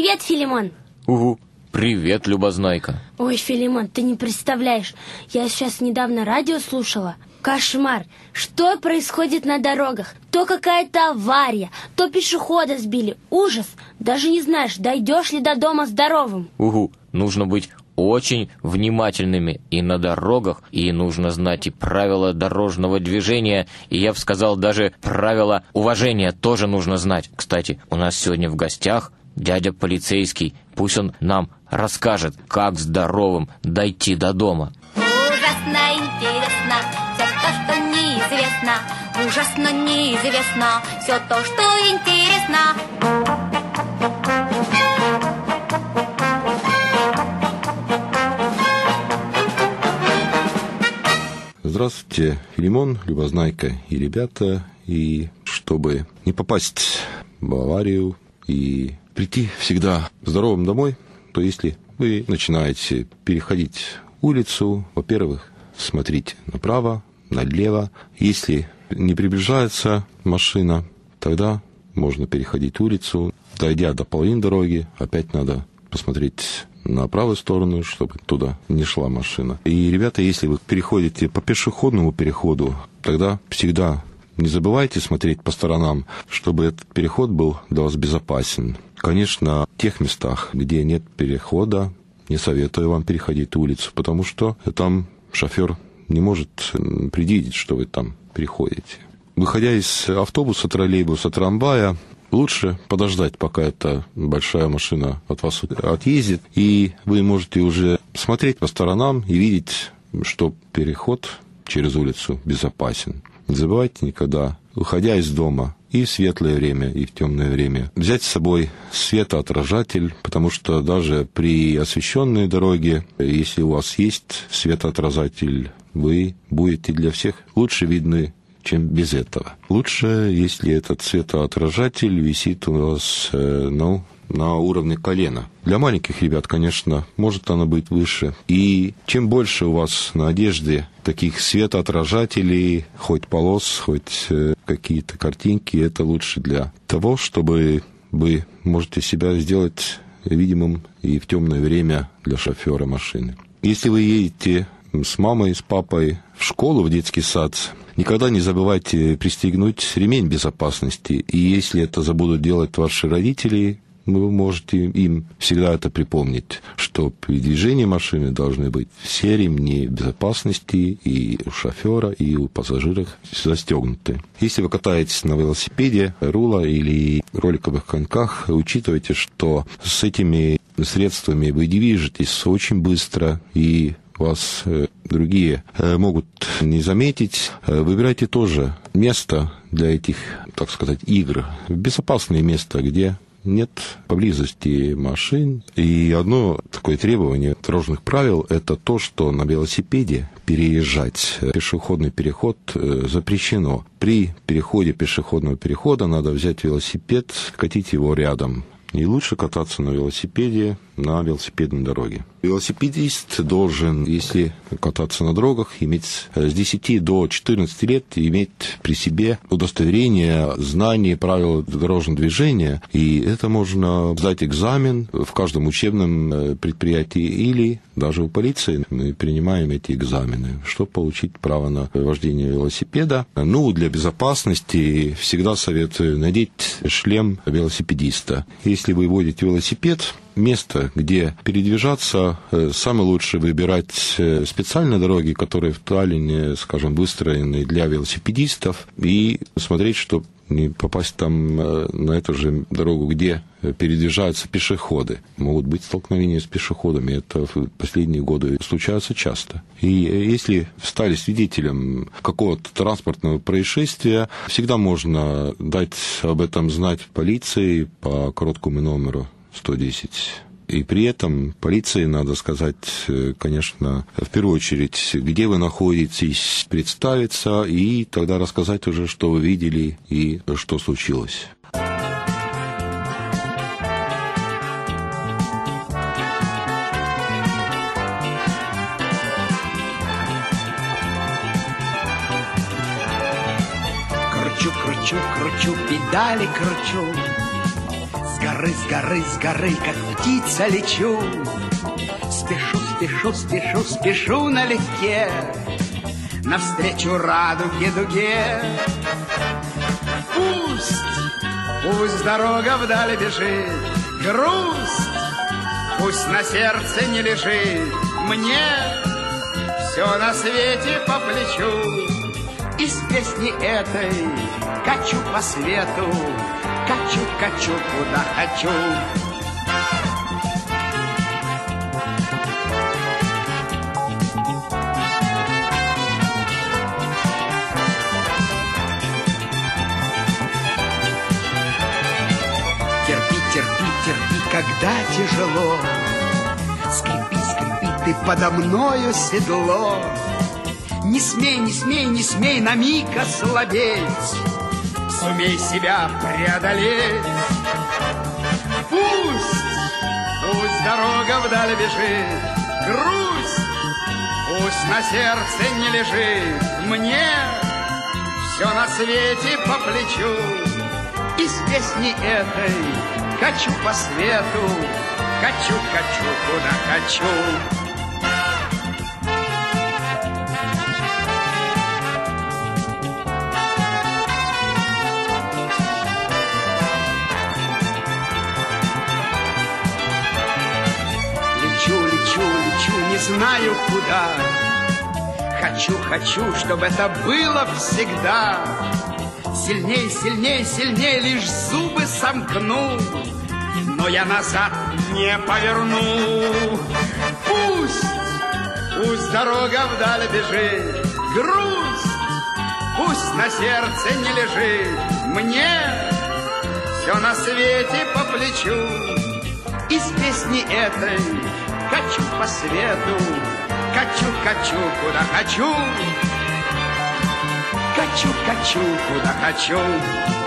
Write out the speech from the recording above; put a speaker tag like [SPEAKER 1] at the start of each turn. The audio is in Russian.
[SPEAKER 1] Привет, Филимон.
[SPEAKER 2] Угу. Привет, Любознайка.
[SPEAKER 1] Ой, Филимон, ты не представляешь, я сейчас недавно радио слушала. Кошмар! Что происходит на дорогах? То какая-то авария, то пешехода сбили. Ужас! Даже не знаешь, дойдешь ли до дома здоровым.
[SPEAKER 2] Угу. Нужно быть очень внимательными и на дорогах, и нужно знать и правила дорожного движения, и я бы сказал, даже правила уважения тоже нужно знать. Кстати, у нас сегодня в гостях дядя полицейский. Пусть он нам расскажет, как здоровым дойти до дома.
[SPEAKER 3] Ужасно интересно все то, что неизвестно. Ужасно неизвестно все то, что интересно.
[SPEAKER 4] Здравствуйте, Филимон, Любознайка и ребята. И чтобы не попасть в аварию и прийти всегда здоровым домой, то если вы начинаете переходить улицу, во-первых, смотрите направо, налево. Если не приближается машина, тогда можно переходить улицу. Дойдя до половины дороги, опять надо посмотреть на правую сторону, чтобы туда не шла машина. И, ребята, если вы переходите по пешеходному переходу, тогда всегда не забывайте смотреть по сторонам, чтобы этот переход был для вас безопасен. Конечно, в тех местах, где нет перехода, не советую вам переходить улицу, потому что там шофер не может предвидеть, что вы там переходите. Выходя из автобуса, троллейбуса, трамвая, лучше подождать, пока эта большая машина от вас отъездит, и вы можете уже смотреть по сторонам и видеть, что переход через улицу безопасен. Не забывайте никогда, выходя из дома, и в светлое время, и в темное время, взять с собой светоотражатель, потому что даже при освещенной дороге, если у вас есть светоотражатель, вы будете для всех лучше видны чем без этого. Лучше, если этот светоотражатель висит у вас, э, ну, на уровне колена. Для маленьких ребят, конечно, может оно быть выше. И чем больше у вас на одежде таких светоотражателей, хоть полос, хоть э, какие-то картинки, это лучше для того, чтобы вы можете себя сделать видимым и в темное время для шофера машины. Если вы едете с мамой, с папой в школу, в детский сад, никогда не забывайте пристегнуть ремень безопасности. И если это забудут делать ваши родители, вы можете им всегда это припомнить, что при движении машины должны быть все ремни безопасности и у шофера, и у пассажиров застегнуты. Если вы катаетесь на велосипеде, рула или роликовых коньках, учитывайте, что с этими средствами вы движетесь очень быстро и вас э, другие э, могут не заметить. Э, выбирайте тоже место для этих, так сказать, игр. Безопасное место, где нет поблизости машин. И одно такое требование дорожных правил – это то, что на велосипеде переезжать пешеходный переход э, запрещено. При переходе пешеходного перехода надо взять велосипед, катить его рядом и лучше кататься на велосипеде на велосипедной дороге. Велосипедист должен, если кататься на дорогах, иметь с 10 до 14 лет, иметь при себе удостоверение знание правил дорожного движения, и это можно сдать экзамен в каждом учебном э, предприятии или даже у полиции мы принимаем эти экзамены, чтобы получить право на вождение велосипеда. Ну, для безопасности всегда советую надеть шлем велосипедиста. Если вы водите велосипед, место, где передвижаться, э, самое лучшее выбирать э, специальные дороги, которые в Таллине, скажем, выстроены для велосипедистов, и смотреть, чтобы не попасть там э, на эту же дорогу, где передвижаются пешеходы. Могут быть столкновения с пешеходами. Это в последние годы случается часто. И если стали свидетелем какого-то транспортного происшествия, всегда можно дать об этом знать полиции по короткому номеру 110. И при этом полиции надо сказать, э, конечно, в первую очередь, где вы находитесь, представиться и тогда рассказать уже, что вы видели и что случилось.
[SPEAKER 5] Кручу, кручу, кручу, педали кручу горы, с горы, с горы, как птица лечу. Спешу, спешу, спешу, спешу налегке, Навстречу радуге дуге. Пусть, пусть дорога вдали бежит, Грусть, пусть на сердце не лежит. Мне все на свете по плечу. Из песни этой качу по свету, Качу, качу, куда хочу. Терпи, терпи, терпи, когда тяжело. Скрипи, скрипи, ты подо мною седло. Не смей, не смей, не смей на миг ослабеть. Сумей себя преодолеть. Пусть, пусть дорога вдаль бежит, грусть, пусть на сердце не лежит. Мне все на свете по плечу. Из песни этой качу по свету, качу, качу, куда хочу. Знаю куда. Хочу, хочу, чтобы это было всегда. Сильней, сильней, сильней, лишь зубы сомкну. Но я назад не поверну. Пусть, пусть дорога вдаль бежит. Грусть, пусть на сердце не лежит. Мне все на свете по плечу. Из песни этой качу по свету, качу, качу, куда хочу, качу, качу, куда хочу.